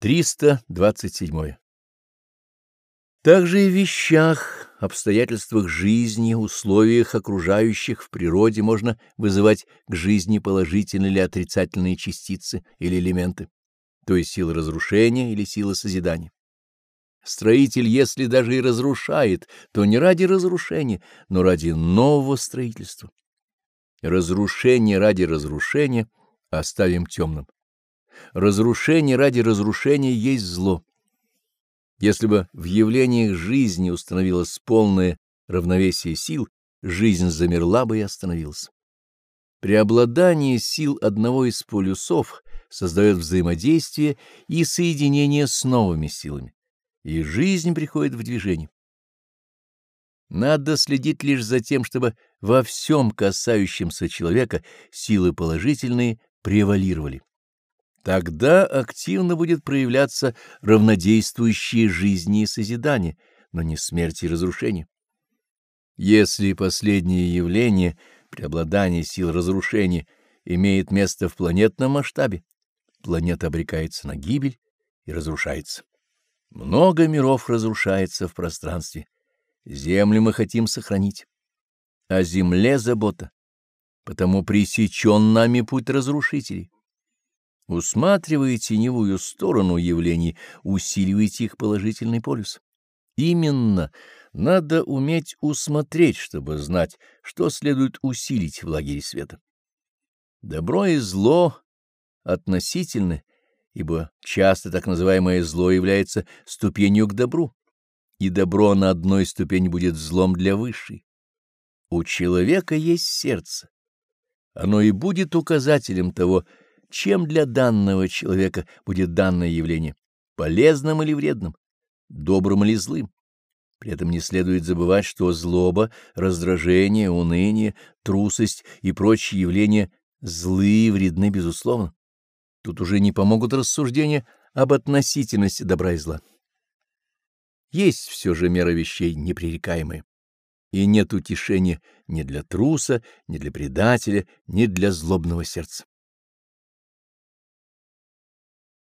327. Также и в вещах, обстоятельствах жизни, условиях окружающих в природе можно вызывать к жизни положительные или отрицательные частицы или элементы, то есть сила разрушения или сила созидания. Строитель, если даже и разрушает, то не ради разрушения, но ради нового строительства. Разрушение ради разрушения оставим темным. Разрушение ради разрушения есть зло. Если бы в явлениях жизни установилось полное равновесие сил, жизнь замерла бы и остановилась. Преобладание сил одного из полюсов создает взаимодействие и соединение с новыми силами, и жизнь приходит в движение. Надо следить лишь за тем, чтобы во всем касающемся человека силы положительные превалировали. Тогда активно будет проявляться равнодействующие жизни и созидание, но не смерть и разрушение. Если последнее явление, преобладание сил разрушения, имеет место в планетном масштабе, планета обрекается на гибель и разрушается. Много миров разрушается в пространстве. Землю мы хотим сохранить. О земле забота, потому пресечен нами путь разрушителей. Усматривая теневую сторону явлений, усиливайте их положительный полюс. Именно надо уметь усмотреть, чтобы знать, что следует усилить в лагере света. Добро и зло относительны, ибо часто так называемое зло является ступенью к добру, и добро на одной ступени будет злом для высшей. У человека есть сердце. Оно и будет указателем того, чем для данного человека будет данное явление, полезным или вредным, добрым или злым. При этом не следует забывать, что злоба, раздражение, уныние, трусость и прочие явления злые и вредны, безусловно. Тут уже не помогут рассуждения об относительности добра и зла. Есть все же мера вещей непререкаемая, и нет утешения ни для труса, ни для предателя, ни для злобного сердца.